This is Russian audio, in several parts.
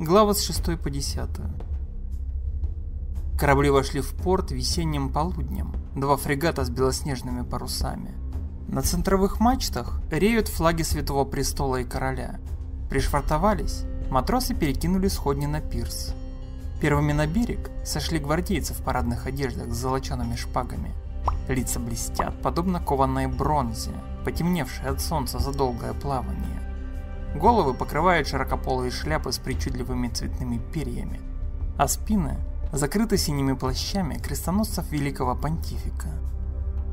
Глава с 6 по 10. Корабли вошли в порт весенним полуднем. Два фрегата с белоснежными парусами. На центровых мачтах реют флаги Святого Престола и Короля. Пришвартовались, матросы перекинули сходни на пирс. Первыми на берег сошли гвардейцы в парадных одеждах с золочеными шпагами. Лица блестят, подобно кованой бронзе, потемневшей от солнца за долгое плавание. Головы покрывают широкополые шляпы с причудливыми цветными перьями, а спины закрыты синими плащами крестоносцев великого понтифика.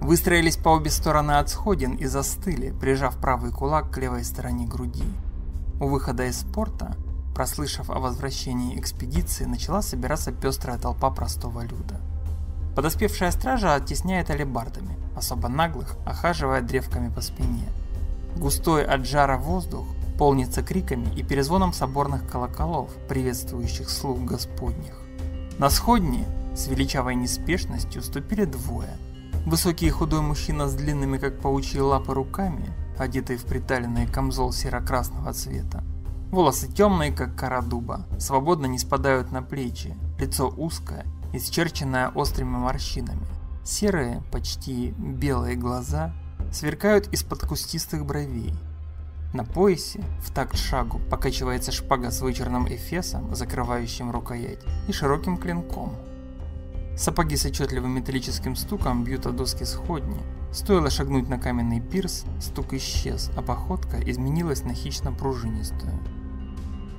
Выстроились по обе стороны от сходин и застыли, прижав правый кулак к левой стороне груди. У выхода из порта, прослышав о возвращении экспедиции, начала собираться пестрая толпа простого люда. Подоспевшая стража оттесняет алебардами, особо наглых, охаживая древками по спине. Густой от жара воздух полнится криками и перезвоном соборных колоколов, приветствующих слуг Господних. На сходни с величавой неспешностью ступили двое. Высокий и худой мужчина с длинными, как паучьи лапы, руками, одетый в приталенный камзол серо-красного цвета. Волосы темные, как кора дуба, свободно не спадают на плечи, лицо узкое, исчерченное острыми морщинами. Серые, почти белые глаза сверкают из-под кустистых бровей, на поясе, в такт шагу, покачивается шпага с вычерным эфесом, закрывающим рукоять, и широким клинком. Сапоги с отчетливым металлическим стуком бьют о доски сходни. Стоило шагнуть на каменный пирс, стук исчез, а походка изменилась на хищно-пружинистую.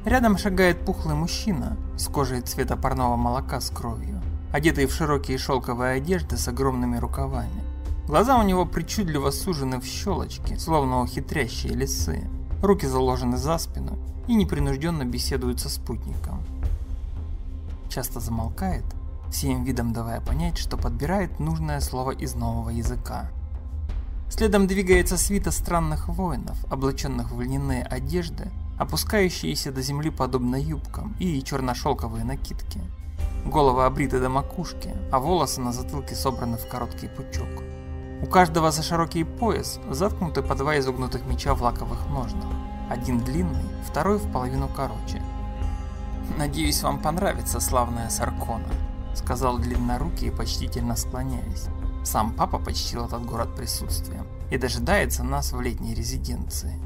Рядом шагает пухлый мужчина с кожей цвета парного молока с кровью, одетый в широкие шелковые одежды с огромными рукавами. Глаза у него причудливо сужены в щелочки, словно хитрящие лисы. Руки заложены за спину и непринужденно беседуют со спутником. Часто замолкает, всем видом давая понять, что подбирает нужное слово из нового языка. Следом двигается свита странных воинов, облаченных в льняные одежды, опускающиеся до земли подобно юбкам и черношелковые накидки. Головы обриты до макушки, а волосы на затылке собраны в короткий пучок. У каждого за широкий пояс заткнуты по два изогнутых меча в лаковых ножнах. Один длинный, второй в половину короче. «Надеюсь, вам понравится славная Саркона», — сказал длиннорукий, почтительно склоняясь. Сам папа почтил этот город присутствием и дожидается нас в летней резиденции.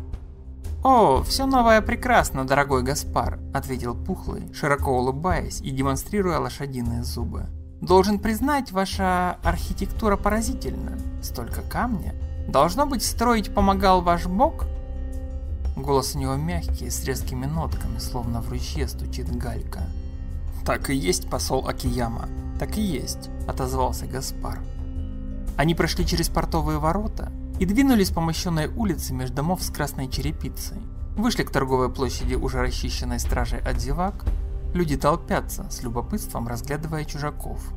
«О, все новое прекрасно, дорогой Гаспар», — ответил Пухлый, широко улыбаясь и демонстрируя лошадиные зубы. Должен признать, ваша архитектура поразительна. Столько камня. Должно быть, строить помогал ваш бог? Голос у него мягкий, с резкими нотками, словно в ручье стучит галька. Так и есть, посол Акияма. Так и есть, отозвался Гаспар. Они прошли через портовые ворота и двинулись по мощенной улице между домов с красной черепицей. Вышли к торговой площади, уже расчищенной стражей от зевак, Люди толпятся, с любопытством разглядывая чужаков.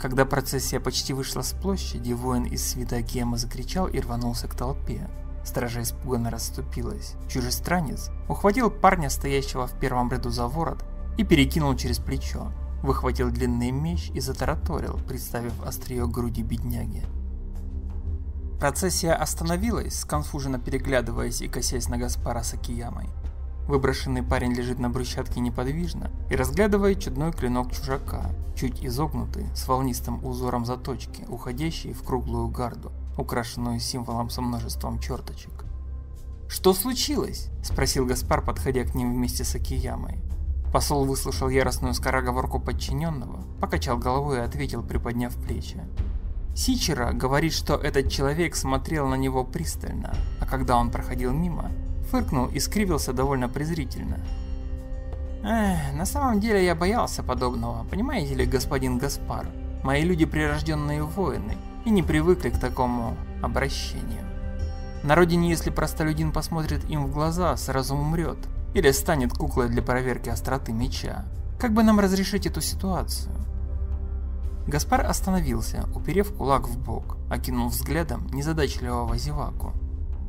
Когда процессия почти вышла с площади, воин из свита закричал и рванулся к толпе. Стража испуганно расступилась. Чужестранец ухватил парня, стоящего в первом ряду за ворот, и перекинул через плечо. Выхватил длинный меч и затараторил, представив острие груди бедняги. Процессия остановилась, сконфуженно переглядываясь и косясь на Гаспара с Акиямой. Выброшенный парень лежит на брусчатке неподвижно и разглядывает чудной клинок чужака, чуть изогнутый, с волнистым узором заточки, уходящий в круглую гарду, украшенную символом со множеством черточек. «Что случилось?» – спросил Гаспар, подходя к ним вместе с Акиямой. Посол выслушал яростную скороговорку подчиненного, покачал головой и ответил, приподняв плечи. Сичера говорит, что этот человек смотрел на него пристально, а когда он проходил мимо, фыркнул и скривился довольно презрительно. Эх, на самом деле я боялся подобного, понимаете ли, господин Гаспар? Мои люди прирожденные воины и не привыкли к такому обращению. На родине, если простолюдин посмотрит им в глаза, сразу умрет или станет куклой для проверки остроты меча. Как бы нам разрешить эту ситуацию? Гаспар остановился, уперев кулак в бок, окинул взглядом незадачливого зеваку.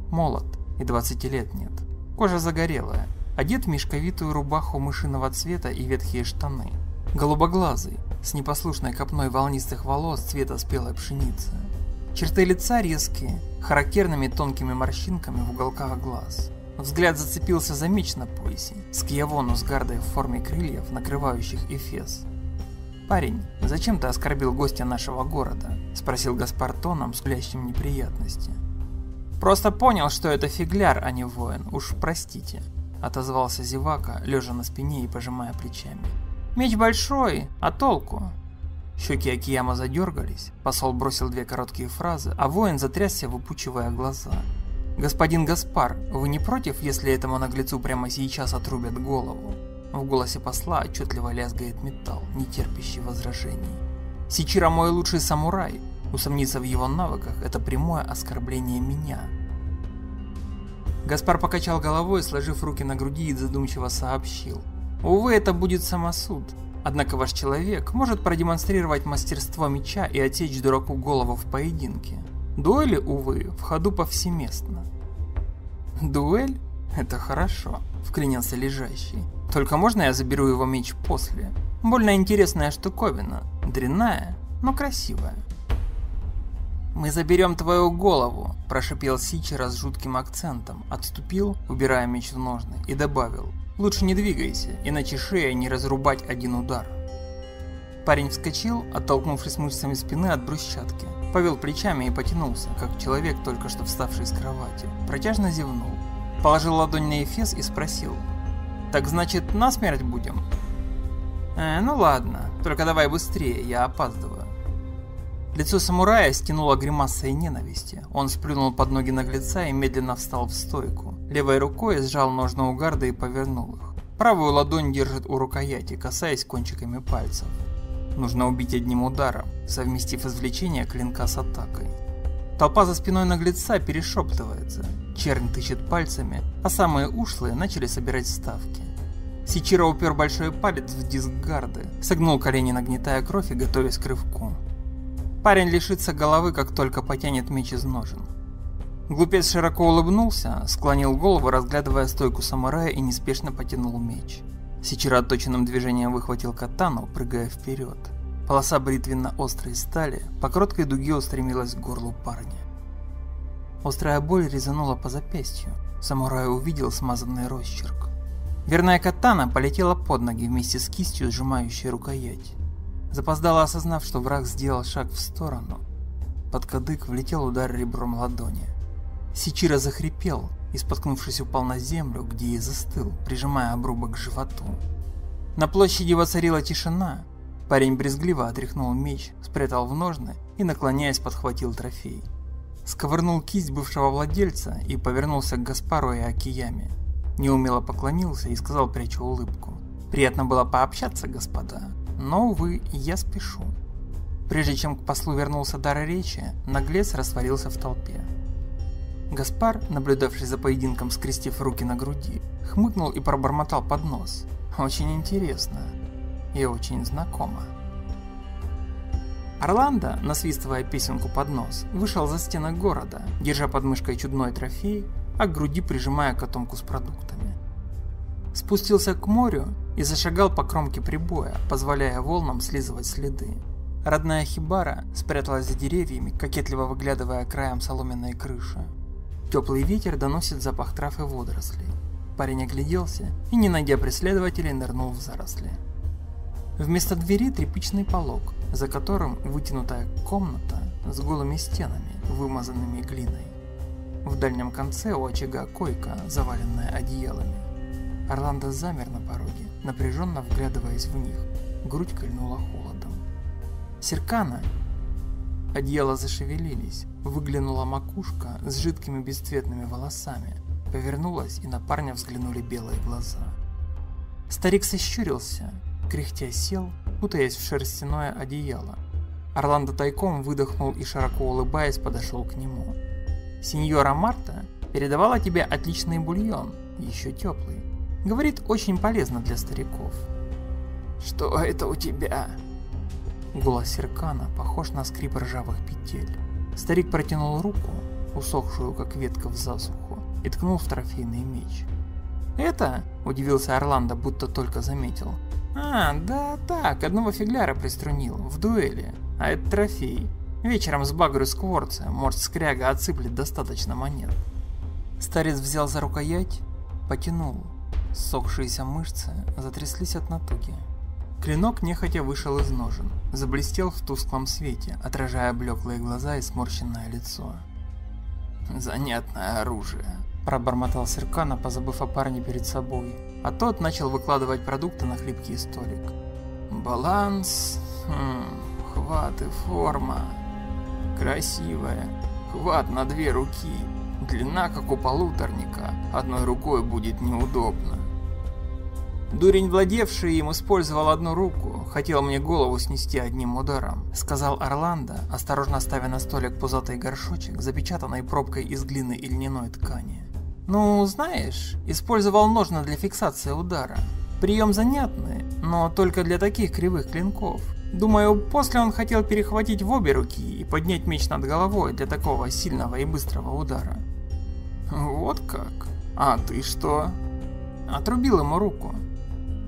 Молод, и 20 лет нет. Кожа загорелая, одет в мешковитую рубаху мышиного цвета и ветхие штаны. Голубоглазый, с непослушной копной волнистых волос цвета спелой пшеницы. Черты лица резкие, характерными тонкими морщинками в уголках глаз. Взгляд зацепился за меч на поясе, с киявону с гардой в форме крыльев, накрывающих Эфес. «Парень, зачем ты оскорбил гостя нашего города?» – спросил Гаспар тоном, скулящим неприятности. «Просто понял, что это фигляр, а не воин, уж простите», – отозвался Зевака, лежа на спине и пожимая плечами. «Меч большой, а толку?» Щеки Акияма задергались, посол бросил две короткие фразы, а воин затрясся, выпучивая глаза. «Господин Гаспар, вы не против, если этому наглецу прямо сейчас отрубят голову?» В голосе посла отчетливо лязгает металл, не терпящий возражений. «Сичира мой лучший самурай. Усомниться в его навыках – это прямое оскорбление меня». Гаспар покачал головой, сложив руки на груди и задумчиво сообщил. «Увы, это будет самосуд. Однако ваш человек может продемонстрировать мастерство меча и отсечь дураку голову в поединке. Дуэли, увы, в ходу повсеместно. Дуэль? Это хорошо, вклинился лежащий. Только можно я заберу его меч после? Больно интересная штуковина. Дрянная, но красивая. «Мы заберем твою голову», – прошипел Сичера с жутким акцентом, отступил, убирая меч в ножны, и добавил. «Лучше не двигайся, иначе шея не разрубать один удар». Парень вскочил, оттолкнувшись мышцами спины от брусчатки. Повел плечами и потянулся, как человек, только что вставший с кровати. Протяжно зевнул. Положил ладонь на Эфес и спросил. «Так значит, насмерть будем?» «Э, ну ладно, только давай быстрее, я опаздываю». Лицо самурая стянуло гримасой ненависти. Он сплюнул под ноги наглеца и медленно встал в стойку. Левой рукой сжал ножны у гарда и повернул их. Правую ладонь держит у рукояти, касаясь кончиками пальцев. Нужно убить одним ударом, совместив извлечение клинка с атакой. Толпа за спиной наглеца перешептывается. Чернь тычет пальцами, а самые ушлые начали собирать ставки. Сичиро упер большой палец в диск гарды, согнул колени, нагнетая кровь и готовясь к рывку. Парень лишится головы, как только потянет меч из ножен. Глупец широко улыбнулся, склонил голову, разглядывая стойку самурая и неспешно потянул меч. Сичера отточенным движением выхватил катану, прыгая вперед. Полоса бритвенно-острой стали по короткой дуге устремилась к горлу парня. Острая боль резанула по запястью. Самурай увидел смазанный росчерк. Верная катана полетела под ноги вместе с кистью, сжимающей рукоять. Запоздало осознав, что враг сделал шаг в сторону. Под кадык влетел удар ребром ладони. Сичира захрипел, и, споткнувшись, упал на землю, где и застыл, прижимая обрубок к животу. На площади воцарила тишина. Парень брезгливо отряхнул меч, спрятал в ножны и, наклоняясь, подхватил трофей. Сковырнул кисть бывшего владельца и повернулся к Гаспару и Акияме. Неумело поклонился и сказал, пряча улыбку. «Приятно было пообщаться, господа, но, увы, я спешу». Прежде чем к послу вернулся дар речи, наглец растворился в толпе. Гаспар, наблюдавший за поединком, скрестив руки на груди, хмыкнул и пробормотал под нос. Очень интересно и очень знакомо. Орландо, насвистывая песенку под нос, вышел за стены города, держа под мышкой чудной трофей, а к груди прижимая котомку с продуктами. Спустился к морю и зашагал по кромке прибоя, позволяя волнам слизывать следы. Родная Хибара спряталась за деревьями, кокетливо выглядывая краем соломенной крыши. Теплый ветер доносит запах трав и водорослей. Парень огляделся и, не найдя преследователей, нырнул в заросли. Вместо двери тряпичный полог, за которым вытянутая комната с голыми стенами, вымазанными глиной. В дальнем конце у очага койка, заваленная одеялами. Орландо замер на пороге, напряженно вглядываясь в них. Грудь кольнула холодом. Серкана Одеяла зашевелились, выглянула макушка с жидкими бесцветными волосами, повернулась и на парня взглянули белые глаза. Старик сощурился, кряхтя сел, путаясь в шерстяное одеяло. Орландо тайком выдохнул и, широко улыбаясь, подошел к нему. «Сеньора Марта передавала тебе отличный бульон, еще теплый. Говорит, очень полезно для стариков». «Что это у тебя?» Голос Серкана похож на скрип ржавых петель. Старик протянул руку, усохшую как ветка в засуху, и ткнул в трофейный меч. «Это?» – удивился Орландо, будто только заметил. «А, да так, одного фигляра приструнил, в дуэли. А это трофей. Вечером сбагрю скворца, может скряга отсыплет достаточно монет». Старец взял за рукоять, потянул. Сохшиеся мышцы затряслись от натуги. Клинок нехотя вышел из ножен, заблестел в тусклом свете, отражая блеклые глаза и сморщенное лицо. «Занятное оружие», – пробормотал Серкана, позабыв о парне перед собой, а тот начал выкладывать продукты на хлипкий столик. «Баланс, хм, хват и форма, красивая, хват на две руки, длина как у полуторника, одной рукой будет неудобно. Дурень, владевший им, использовал одну руку, хотел мне голову снести одним ударом, сказал Орландо, осторожно ставя на столик пузатый горшочек, запечатанный пробкой из глины и льняной ткани. Ну, знаешь, использовал ножны для фиксации удара. Прием занятный, но только для таких кривых клинков. Думаю, после он хотел перехватить в обе руки и поднять меч над головой для такого сильного и быстрого удара. Вот как? А ты что? Отрубил ему руку.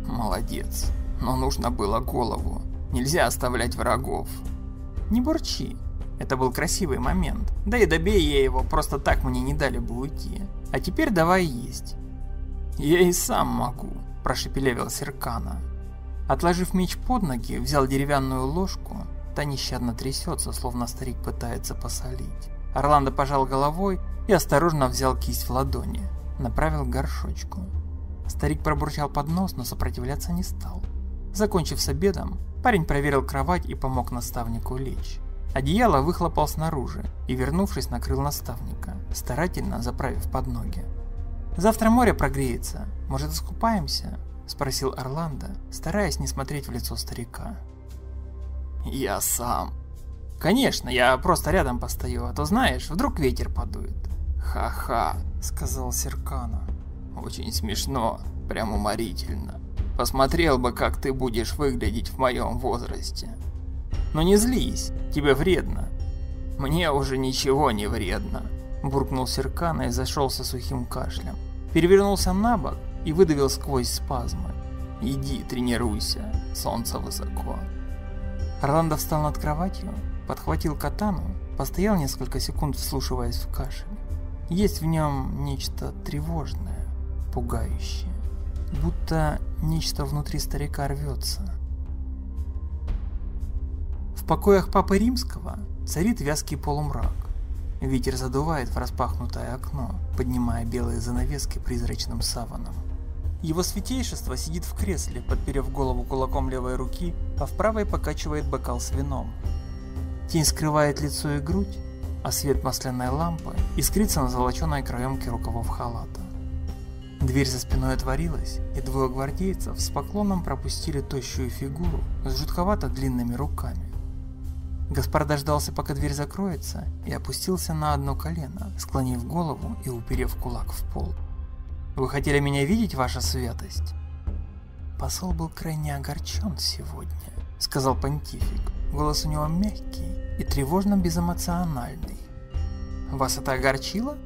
Молодец. Но нужно было голову. Нельзя оставлять врагов. Не бурчи. Это был красивый момент. Да и добей я его, просто так мне не дали бы уйти. А теперь давай есть. Я и сам могу, прошепелевил Серкана. Отложив меч под ноги, взял деревянную ложку. Та нещадно трясется, словно старик пытается посолить. Орландо пожал головой и осторожно взял кисть в ладони. Направил к горшочку. Старик пробурчал под нос, но сопротивляться не стал. Закончив с обедом, парень проверил кровать и помог наставнику лечь. Одеяло выхлопал снаружи и, вернувшись, накрыл наставника, старательно заправив под ноги. «Завтра море прогреется. Может, искупаемся?» – спросил Орландо, стараясь не смотреть в лицо старика. «Я сам». «Конечно, я просто рядом постою, а то знаешь, вдруг ветер подует». «Ха-ха», – сказал Серкана. Очень смешно, прям уморительно. Посмотрел бы, как ты будешь выглядеть в моем возрасте. Но не злись, тебе вредно. Мне уже ничего не вредно. Буркнул Серкана и зашелся сухим кашлем. Перевернулся на бок и выдавил сквозь спазмы. Иди, тренируйся, солнце высоко. Орландо встал над кроватью, подхватил катану, постоял несколько секунд, вслушиваясь в кашель. Есть в нем нечто тревожное пугающее, будто нечто внутри старика рвется. В покоях Папы Римского царит вязкий полумрак. Ветер задувает в распахнутое окно, поднимая белые занавески призрачным саваном. Его святейшество сидит в кресле, подперев голову кулаком левой руки, а в правой покачивает бокал с вином. Тень скрывает лицо и грудь, а свет масляной лампы искрится на золоченой каемке рукавов халата. Дверь за спиной отворилась, и двое гвардейцев с поклоном пропустили тощую фигуру с жутковато длинными руками. Гаспар дождался, пока дверь закроется, и опустился на одно колено, склонив голову и уперев кулак в пол. «Вы хотели меня видеть, ваша святость?» Посол был крайне огорчен сегодня, сказал понтифик. Голос у него мягкий и тревожно безэмоциональный. «Вас это огорчило?»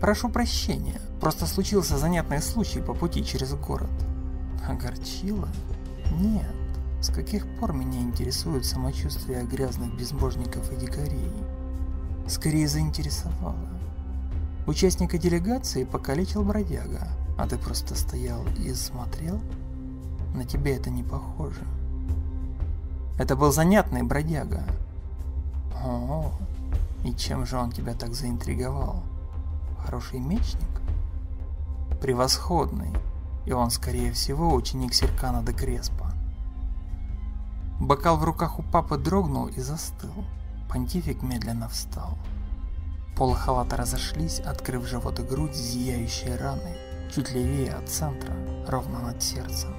Прошу прощения, просто случился занятный случай по пути через город. Огорчило? Нет. С каких пор меня интересует самочувствие грязных безбожников и дикарей? Скорее заинтересовало. Участника делегации покалечил бродяга, а ты просто стоял и смотрел? На тебя это не похоже. Это был занятный бродяга. О, и чем же он тебя так заинтриговал? Хороший мечник? Превосходный, и он, скорее всего, ученик Серкана де Креспа. Бокал в руках у папы дрогнул и застыл. Понтифик медленно встал. Полы халата разошлись, открыв живот и грудь, зияющие раны, чуть левее от центра, ровно над сердцем.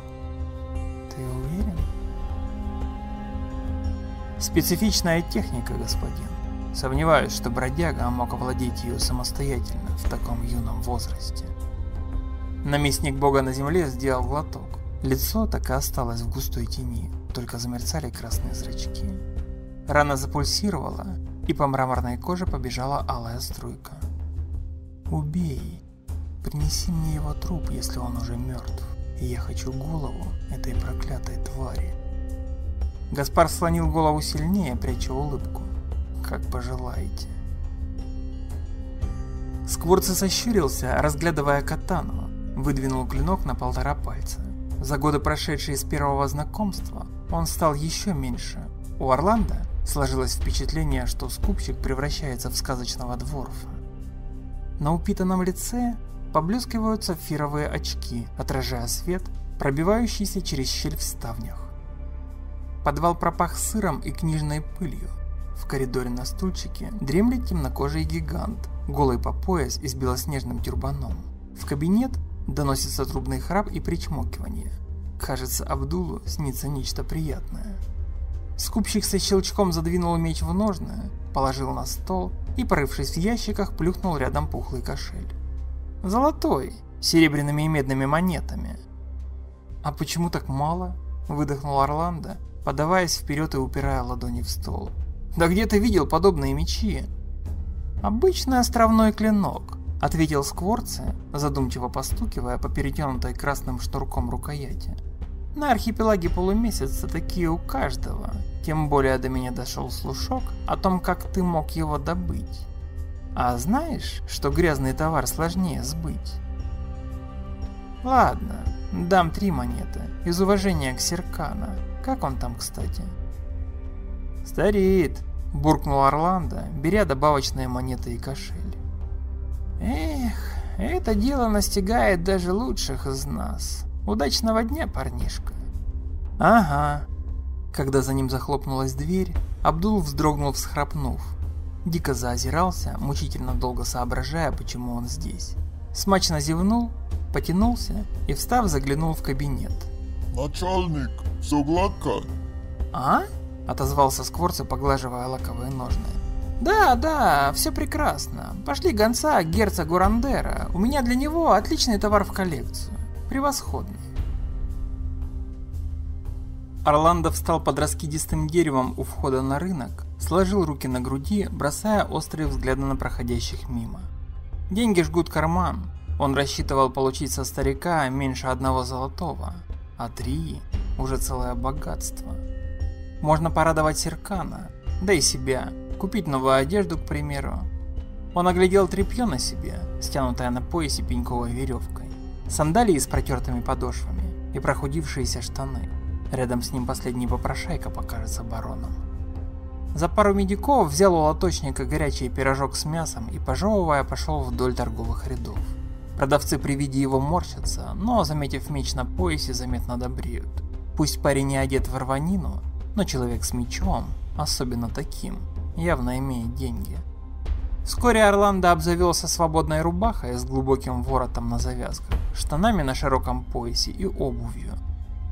Ты уверен? Специфичная техника, господин. Сомневаюсь, что бродяга мог овладеть ее самостоятельно в таком юном возрасте. Наместник бога на земле сделал глоток. Лицо так и осталось в густой тени, только замерцали красные зрачки. Рана запульсировала, и по мраморной коже побежала алая струйка. «Убей! Принеси мне его труп, если он уже мертв, и я хочу голову этой проклятой твари». Гаспар слонил голову сильнее, пряча улыбку как пожелаете. Скворцы сощурился, разглядывая катану. выдвинул клинок на полтора пальца. За годы, прошедшие с первого знакомства, он стал еще меньше. У Орландо сложилось впечатление, что скупщик превращается в сказочного дворфа. На упитанном лице поблескивают сапфировые очки, отражая свет, пробивающийся через щель в ставнях. Подвал пропах сыром и книжной пылью. В коридоре на стульчике дремлет темнокожий гигант, голый по пояс и с белоснежным тюрбаном. В кабинет доносится трубный храп и причмокивание. Кажется, Абдулу снится нечто приятное. Скупщик со щелчком задвинул меч в ножны, положил на стол и, порывшись в ящиках, плюхнул рядом пухлый кошель. Золотой, серебряными и медными монетами. «А почему так мало?» – выдохнул Орландо, подаваясь вперед и упирая ладони в стол. «Да где ты видел подобные мечи?» «Обычный островной клинок», — ответил Скворце, задумчиво постукивая по перетянутой красным шнурком рукояти. «На архипелаге полумесяца такие у каждого, тем более до меня дошел слушок о том, как ты мог его добыть. А знаешь, что грязный товар сложнее сбыть?» «Ладно, дам три монеты, из уважения к Серкана. Как он там, кстати?» «Стареет», – буркнул Орландо, беря добавочные монеты и кошель. Эх, это дело настигает даже лучших из нас. Удачного дня, парнишка. Ага. Когда за ним захлопнулась дверь, Абдул вздрогнул, всхрапнув. Дико заозирался, мучительно долго соображая, почему он здесь. Смачно зевнул, потянулся и, встав, заглянул в кабинет. «Начальник, все гладко?» «А?» – отозвался Скворцев, поглаживая лаковые ножны. «Да, да, все прекрасно. Пошли гонца герцогу Рандера. У меня для него отличный товар в коллекцию. Превосходный». Орландо встал под раскидистым деревом у входа на рынок, сложил руки на груди, бросая острые взгляды на проходящих мимо. Деньги жгут карман. Он рассчитывал получить со старика меньше одного золотого, а три – уже целое богатство. Можно порадовать Серкана, да и себя – купить новую одежду, к примеру. Он оглядел тряпье на себе, стянутое на поясе пеньковой веревкой, сандалии с протертыми подошвами и прохудившиеся штаны. Рядом с ним последний попрошайка покажется бароном. За пару медиков взял у лоточника горячий пирожок с мясом и, пожевывая, пошел вдоль торговых рядов. Продавцы при виде его морщатся, но, заметив меч на поясе, заметно добреют. Пусть парень не одет в рванину, но человек с мечом, особенно таким, явно имеет деньги. Вскоре Орландо обзавелся свободной рубахой с глубоким воротом на завязках, штанами на широком поясе и обувью.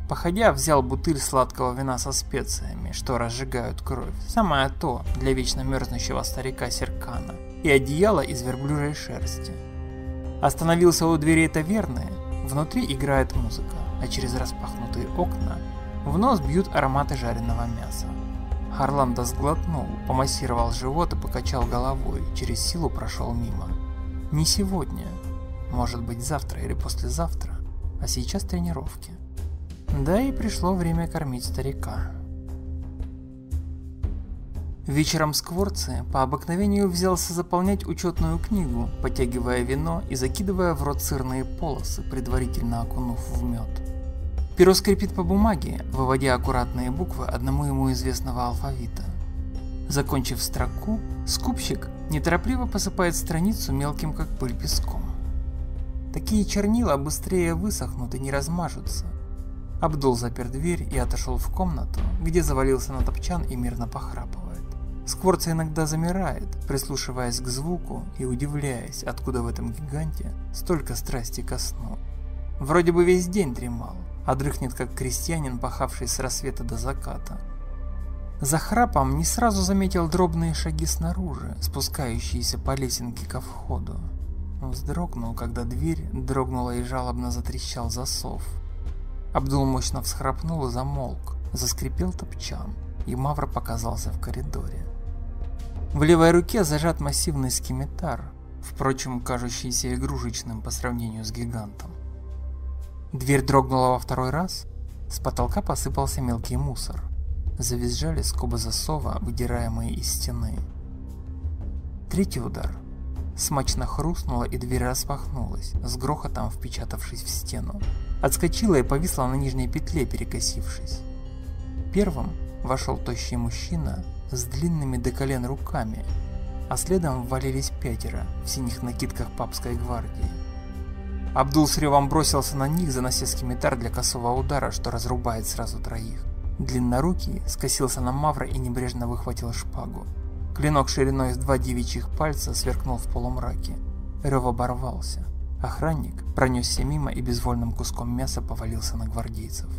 Походя, взял бутыль сладкого вина со специями, что разжигают кровь, самое то для вечно мерзнущего старика Серкана, и одеяло из верблюжьей шерсти. Остановился у дверей таверны, внутри играет музыка, а через распахнутые окна в нос бьют ароматы жареного мяса. Харланда сглотнул, помассировал живот и покачал головой, через силу прошел мимо. Не сегодня, может быть завтра или послезавтра, а сейчас тренировки. Да и пришло время кормить старика. Вечером Скворцы по обыкновению взялся заполнять учетную книгу, потягивая вино и закидывая в рот сырные полосы, предварительно окунув в мед. Перо скрипит по бумаге, выводя аккуратные буквы одному ему известного алфавита. Закончив строку, скупщик неторопливо посыпает страницу мелким как пыль песком. Такие чернила быстрее высохнут и не размажутся. Абдул запер дверь и отошел в комнату, где завалился на топчан и мирно похрапывает. Скворца иногда замирает, прислушиваясь к звуку и удивляясь, откуда в этом гиганте столько страсти ко сну. Вроде бы весь день дремал, а дрыхнет как крестьянин, пахавший с рассвета до заката. За храпом не сразу заметил дробные шаги снаружи, спускающиеся по лесенке ко входу. Вздрогнул, когда дверь дрогнула и жалобно затрещал засов. Абдул мощно всхрапнул и замолк, заскрипел топчан, и Мавр показался в коридоре. В левой руке зажат массивный скимитар, впрочем, кажущийся игрушечным по сравнению с гигантом. Дверь дрогнула во второй раз. С потолка посыпался мелкий мусор. Завизжали скобы засова, выдираемые из стены. Третий удар. смачно хрустнула и дверь распахнулась, с грохотом впечатавшись в стену. Отскочила и повисла на нижней петле, перекосившись. Первым вошел тощий мужчина с длинными до колен руками, а следом ввалились пятеро в синих накидках папской гвардии. Абдул с ревом бросился на них, занося скимитар для косого удара, что разрубает сразу троих. Длиннорукий скосился на Мавра и небрежно выхватил шпагу. Клинок шириной в два девичьих пальца сверкнул в полумраке. Рев оборвался. Охранник пронесся мимо и безвольным куском мяса повалился на гвардейцев.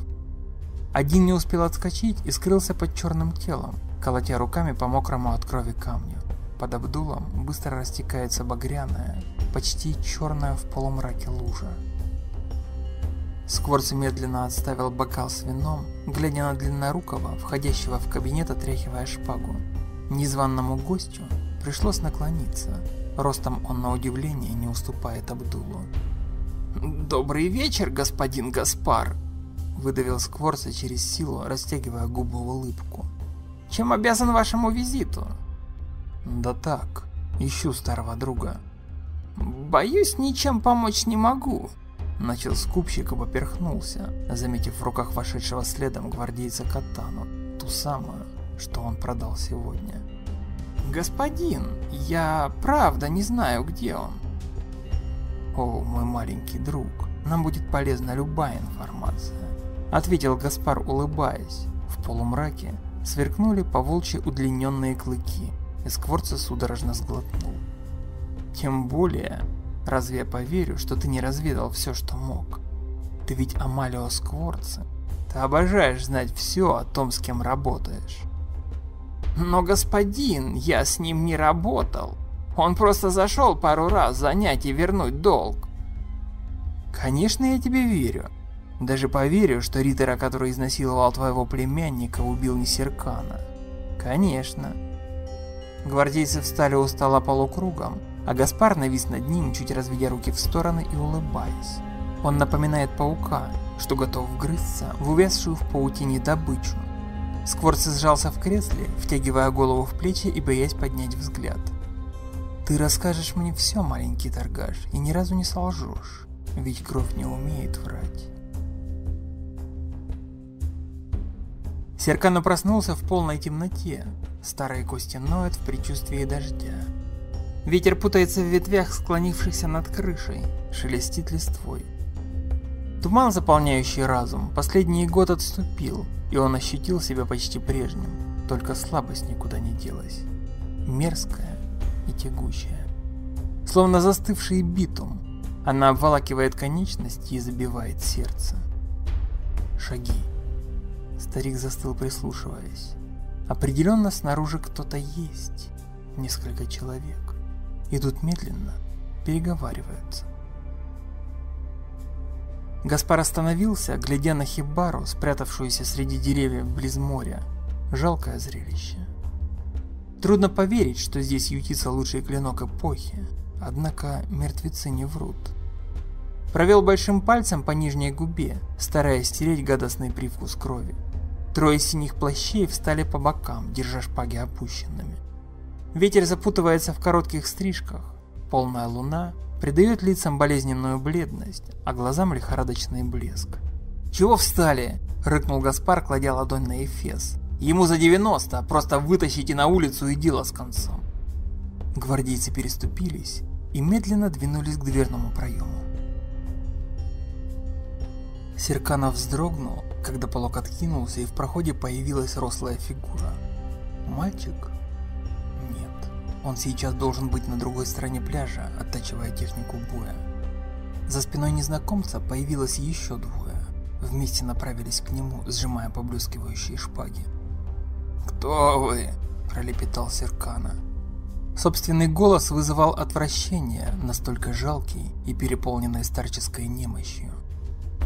Один не успел отскочить и скрылся под черным телом, колотя руками по мокрому от крови камню. Под Абдулом быстро растекается багряная, почти черная в полумраке лужа. Скворц медленно отставил бокал с вином, глядя на длиннорукого, входящего в кабинет, отряхивая шпагу. Незваному гостю пришлось наклониться. Ростом он на удивление не уступает Абдулу. «Добрый вечер, господин Гаспар!» Выдавил Скворца через силу, растягивая губы в улыбку. «Чем обязан вашему визиту?» «Да так, ищу старого друга». «Боюсь, ничем помочь не могу», Начал скупщик и поперхнулся, заметив в руках вошедшего следом гвардейца Катану, ту самую, что он продал сегодня. «Господин, я правда не знаю, где он». «О, мой маленький друг, нам будет полезна любая информация», — ответил Гаспар, улыбаясь. В полумраке сверкнули по волчьи удлиненные клыки, и Скворца судорожно сглотнул. «Тем более, Разве я поверю, что ты не разведал все, что мог? Ты ведь Амалио Скворца. Ты обожаешь знать все о том, с кем работаешь. Но, господин, я с ним не работал. Он просто зашел пару раз занять и вернуть долг. Конечно, я тебе верю. Даже поверю, что Риттера, который изнасиловал твоего племянника, убил не Серкана. Конечно. Гвардейцы встали у стола полукругом, а Гаспар навис над ним, чуть разведя руки в стороны и улыбаясь. Он напоминает паука, что готов вгрызться в увязшую в паутине добычу. Скворц сжался в кресле, втягивая голову в плечи и боясь поднять взгляд. «Ты расскажешь мне все, маленький торгаш, и ни разу не солжешь, ведь кровь не умеет врать». Серкано проснулся в полной темноте. Старые кости ноют в предчувствии дождя. Ветер путается в ветвях, склонившихся над крышей, шелестит листвой. Туман, заполняющий разум, последний год отступил, и он ощутил себя почти прежним, только слабость никуда не делась. Мерзкая и тягучая. Словно застывший битум, она обволакивает конечности и забивает сердце. Шаги. Старик застыл, прислушиваясь. Определенно снаружи кто-то есть. Несколько человек идут медленно, переговариваются. Гаспар остановился, глядя на хибару, спрятавшуюся среди деревьев близ моря. Жалкое зрелище. Трудно поверить, что здесь ютится лучший клинок эпохи, однако мертвецы не врут. Провел большим пальцем по нижней губе, стараясь стереть гадостный привкус крови. Трое синих плащей встали по бокам, держа шпаги опущенными. Ветер запутывается в коротких стрижках. Полная луна придает лицам болезненную бледность, а глазам лихорадочный блеск. «Чего встали?» – рыкнул Гаспар, кладя ладонь на Эфес. «Ему за 90, просто вытащите на улицу и дело с концом». Гвардейцы переступились и медленно двинулись к дверному проему. Серканов вздрогнул, когда полок откинулся и в проходе появилась рослая фигура. Мальчик он сейчас должен быть на другой стороне пляжа, оттачивая технику боя. За спиной незнакомца появилось еще двое. Вместе направились к нему, сжимая поблескивающие шпаги. «Кто вы?» – пролепетал Серкана. Собственный голос вызывал отвращение, настолько жалкий и переполненный старческой немощью.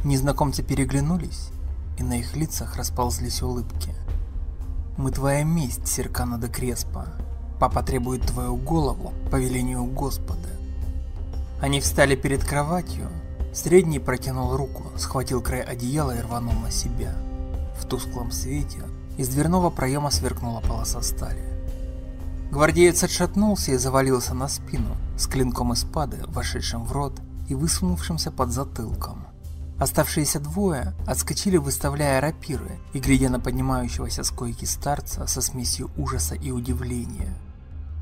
Незнакомцы переглянулись, и на их лицах расползлись улыбки. «Мы твоя месть, Серкана де Креспа», Папа требует твою голову по велению Господа. Они встали перед кроватью. Средний протянул руку, схватил край одеяла и рванул на себя. В тусклом свете из дверного проема сверкнула полоса стали. Гвардеец отшатнулся и завалился на спину, с клинком испады, вошедшим в рот и высунувшимся под затылком. Оставшиеся двое отскочили, выставляя рапиры и глядя на поднимающегося с койки старца со смесью ужаса и удивления.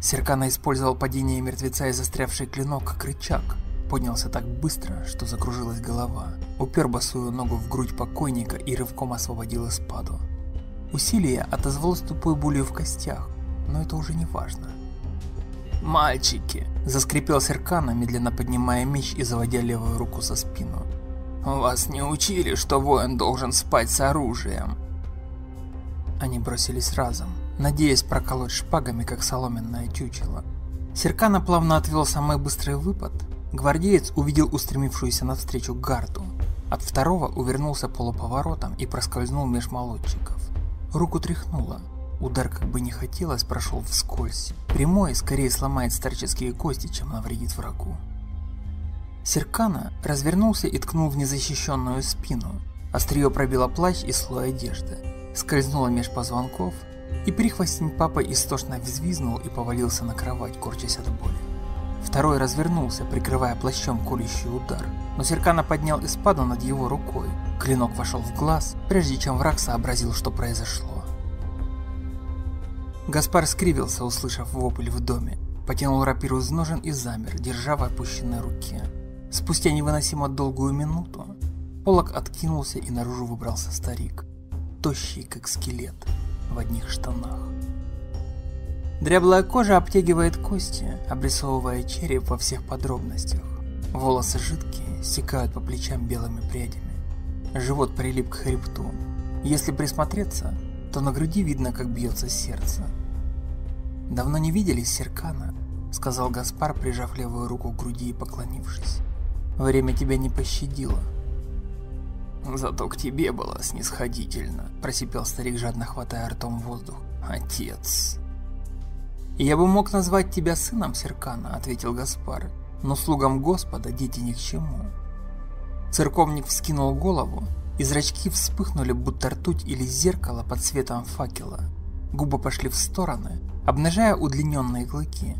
Серкана использовал падение мертвеца и застрявший клинок как рычаг, поднялся так быстро, что закружилась голова, упер босую ногу в грудь покойника и рывком освободил испаду. Усилие отозвалось тупой болью в костях, но это уже не важно. «Мальчики!» – заскрипел Серкана, медленно поднимая меч и заводя левую руку за спину. Вас не учили, что воин должен спать с оружием. Они бросились разом, надеясь проколоть шпагами, как соломенное чучело. Серкана плавно отвел самый быстрый выпад. Гвардеец увидел устремившуюся навстречу гарту. От второго увернулся полуповоротом и проскользнул меж молодчиков. Руку тряхнуло. Удар, как бы не хотелось, прошел вскользь. Прямой скорее сломает старческие кости, чем навредит врагу. Серкана развернулся и ткнул в незащищенную спину. Острие пробило плащ и слой одежды, скользнуло меж позвонков, и прихвостень папа истошно взвизнул и повалился на кровать, корчась от боли. Второй развернулся, прикрывая плащом колющий удар, но Серкана поднял испаду над его рукой. Клинок вошел в глаз, прежде чем враг сообразил, что произошло. Гаспар скривился, услышав вопль в доме, потянул рапиру из ножен и замер, держа в опущенной руке. Спустя невыносимо долгую минуту полок откинулся и наружу выбрался старик, тощий как скелет, в одних штанах. Дряблая кожа обтягивает кости, обрисовывая череп во всех подробностях. Волосы жидкие, стекают по плечам белыми прядями. Живот прилип к хребту. Если присмотреться, то на груди видно, как бьется сердце. «Давно не виделись, Серкана», — сказал Гаспар, прижав левую руку к груди и поклонившись. Время тебя не пощадило. Зато к тебе было снисходительно, просипел старик, жадно хватая ртом воздух. Отец. Я бы мог назвать тебя сыном Серкана, ответил Гаспар, но слугам Господа дети ни к чему. Церковник вскинул голову, и зрачки вспыхнули, будто ртуть или зеркало под светом факела. Губы пошли в стороны, обнажая удлиненные клыки.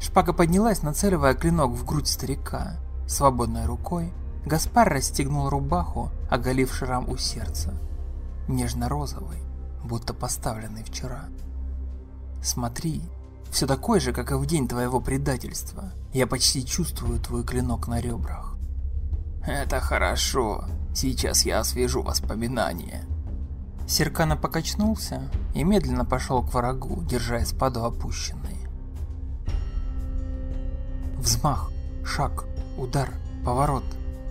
Шпага поднялась, нацеливая клинок в грудь старика. Свободной рукой Гаспар расстегнул рубаху, оголив шрам у сердца. Нежно-розовый, будто поставленный вчера. Смотри, все такое же, как и в день твоего предательства. Я почти чувствую твой клинок на ребрах. Это хорошо. Сейчас я освежу воспоминания. Серкана покачнулся и медленно пошел к врагу, держа испаду опущенной. Взмах, шаг, Удар, поворот,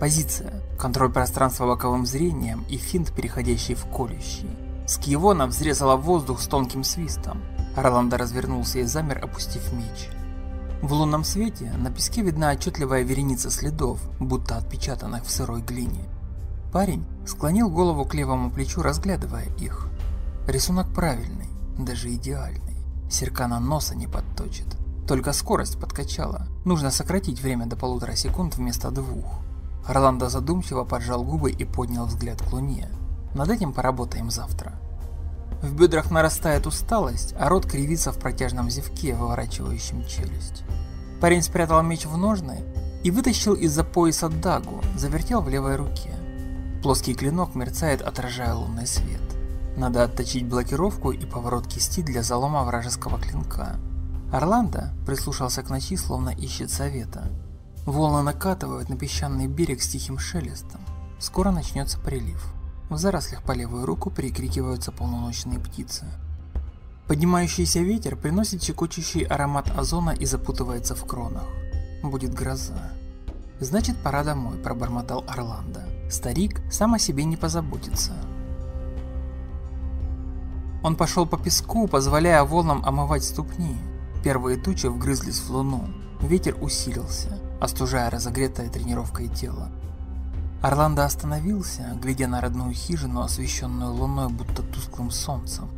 позиция, контроль пространства боковым зрением и финт, переходящий в колющий. Скиевона взрезала воздух с тонким свистом. Орландо развернулся и замер, опустив меч. В лунном свете на песке видна отчетливая вереница следов, будто отпечатанных в сырой глине. Парень склонил голову к левому плечу, разглядывая их. Рисунок правильный, даже идеальный. Серкана носа не подточит. Только скорость подкачала. Нужно сократить время до полутора секунд вместо двух. Орландо задумчиво поджал губы и поднял взгляд к луне. Над этим поработаем завтра. В бедрах нарастает усталость, а рот кривится в протяжном зевке, выворачивающем челюсть. Парень спрятал меч в ножны и вытащил из-за пояса дагу, завертел в левой руке. Плоский клинок мерцает, отражая лунный свет. Надо отточить блокировку и поворот кисти для залома вражеского клинка. Орландо прислушался к ночи, словно ищет совета. Волны накатывают на песчаный берег с тихим шелестом. Скоро начнется прилив. В зарослях по левую руку перекрикиваются полуночные птицы. Поднимающийся ветер приносит щекочущий аромат озона и запутывается в кронах. Будет гроза. Значит, пора домой, пробормотал Орландо. Старик сам о себе не позаботится. Он пошел по песку, позволяя волнам омывать ступни. Первые тучи вгрызлись в луну. Ветер усилился, остужая разогретое тренировкой тело. Орландо остановился, глядя на родную хижину, освещенную луной, будто тусклым солнцем.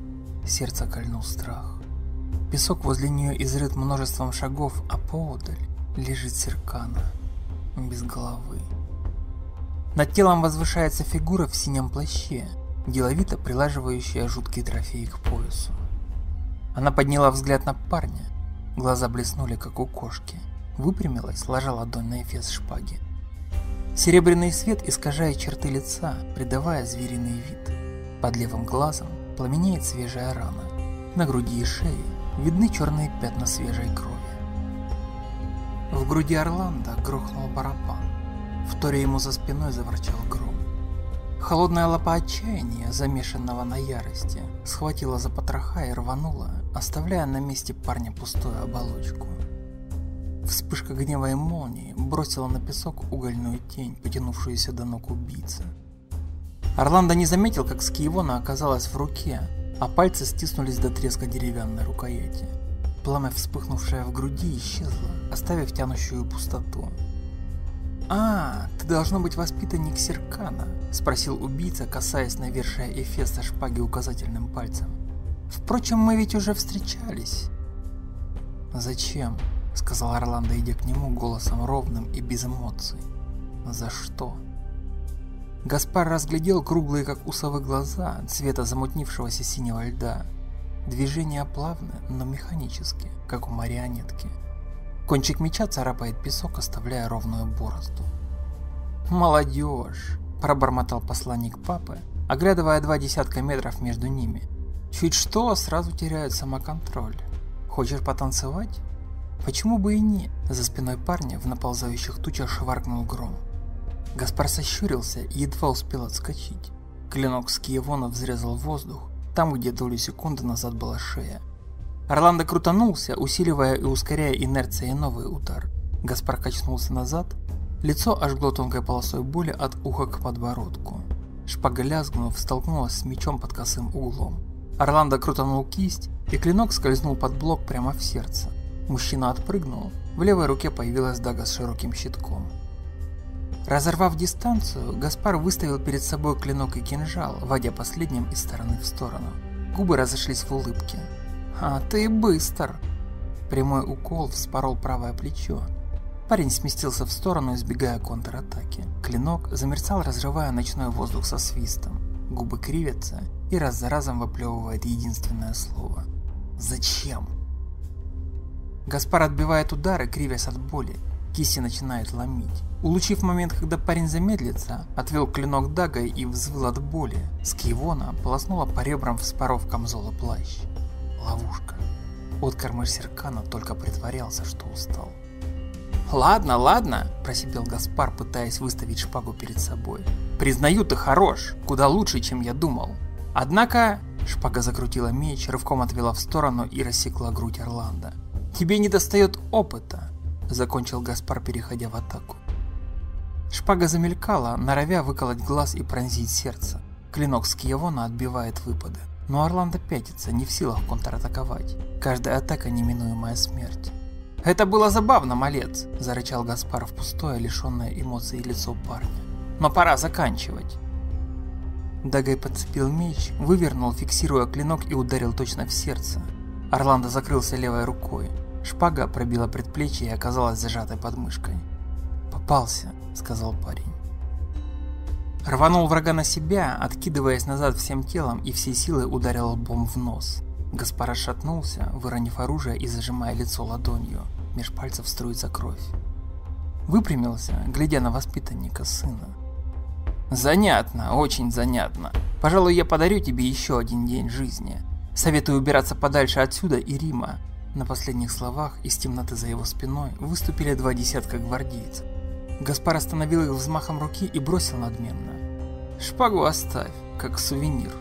Сердце кольнул страх. Песок возле нее изрыт множеством шагов, а поодаль лежит Серкана, без головы. Над телом возвышается фигура в синем плаще, деловито прилаживающая жуткие трофеи к поясу. Она подняла взгляд на парня. Глаза блеснули, как у кошки. Выпрямилась, ложа ладонь на эфес шпаги. Серебряный свет искажает черты лица, придавая звериный вид. Под левым глазом пламенеет свежая рана. На груди и шее видны черные пятна свежей крови. В груди Орландо грохнул барабан. В торе ему за спиной заворчал гром. Холодная лапа отчаяния, замешанного на ярости, схватила за потроха и рванула, оставляя на месте парня пустую оболочку. Вспышка гнева и молнии бросила на песок угольную тень, потянувшуюся до ног убийцы. Орландо не заметил, как Скиевона оказалась в руке, а пальцы стиснулись до треска деревянной рукояти. Пламя, вспыхнувшее в груди, исчезло, оставив тянущую пустоту. «А, ты должно быть воспитанник Серкана», — спросил убийца, касаясь навершия Эфеса шпаги указательным пальцем. «Впрочем, мы ведь уже встречались». «Зачем?» — сказал Орландо, идя к нему голосом ровным и без эмоций. «За что?» Гаспар разглядел круглые, как усовы глаза, цвета замутнившегося синего льда. Движения плавны, но механически, как у марионетки. Кончик меча царапает песок, оставляя ровную борозду. «Молодежь!» – пробормотал посланник папы, оглядывая два десятка метров между ними. «Чуть что, сразу теряют самоконтроль. Хочешь потанцевать?» «Почему бы и не?» За спиной парня в наползающих тучах шваркнул гром. Гаспар сощурился и едва успел отскочить. Клинок с Киевона взрезал воздух, там, где долю секунды назад была шея. Орландо крутанулся, усиливая и ускоряя инерцией новый удар. Гаспар качнулся назад, лицо ожгло тонкой полосой боли от уха к подбородку. Шпага лязгнув, столкнулась с мечом под косым углом. Орландо крутанул кисть, и клинок скользнул под блок прямо в сердце. Мужчина отпрыгнул, в левой руке появилась дага с широким щитком. Разорвав дистанцию, Гаспар выставил перед собой клинок и кинжал, водя последним из стороны в сторону. Губы разошлись в улыбке. «А ты быстр!» Прямой укол вспорол правое плечо. Парень сместился в сторону, избегая контратаки. Клинок замерцал, разрывая ночной воздух со свистом. Губы кривятся и раз за разом выплевывает единственное слово. «Зачем?» Гаспар отбивает удары, кривясь от боли. Кисти начинает ломить. Улучив момент, когда парень замедлится, отвел клинок дагой и взвыл от боли. Скивона полоснула по ребрам, вспоров камзола плащ ловушка. Откормыш Серкана только притворялся, что устал. «Ладно, ладно», – просипел Гаспар, пытаясь выставить шпагу перед собой. «Признаю, ты хорош, куда лучше, чем я думал. Однако...» – шпага закрутила меч, рывком отвела в сторону и рассекла грудь Орландо. «Тебе не достает опыта», – закончил Гаспар, переходя в атаку. Шпага замелькала, норовя выколоть глаз и пронзить сердце. Клинок Скиевона отбивает выпады. Но Орландо пятится, не в силах контратаковать. Каждая атака неминуемая смерть. «Это было забавно, малец!» – зарычал Гаспар в пустое, лишенное эмоций лицо парня. «Но пора заканчивать!» Дагай подцепил меч, вывернул, фиксируя клинок и ударил точно в сердце. Орландо закрылся левой рукой. Шпага пробила предплечье и оказалась зажатой под мышкой. «Попался», — сказал парень. Рванул врага на себя, откидываясь назад всем телом и всей силой ударил лбом в нос. Гаспар шатнулся, выронив оружие и зажимая лицо ладонью. Меж пальцев струится кровь. Выпрямился, глядя на воспитанника сына. «Занятно, очень занятно. Пожалуй, я подарю тебе еще один день жизни. Советую убираться подальше отсюда и Рима». На последних словах из темноты за его спиной выступили два десятка гвардейцев. Гаспар остановил их взмахом руки и бросил надменно. Шпагу оставь, как сувенир.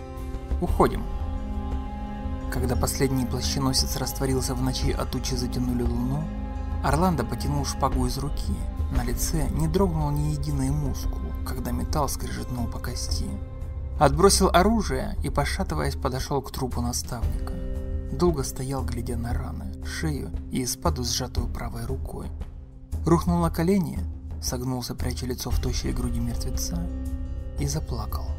Уходим. Когда последний плащеносец растворился в ночи, а тучи затянули луну, Орландо потянул шпагу из руки. На лице не дрогнул ни единый мускул, когда металл скрежетнул по кости. Отбросил оружие и, пошатываясь, подошел к трупу наставника. Долго стоял, глядя на раны, шею и испаду сжатую правой рукой. Рухнул на колени, согнулся, пряча лицо в тощей груди мертвеца, и заплакал.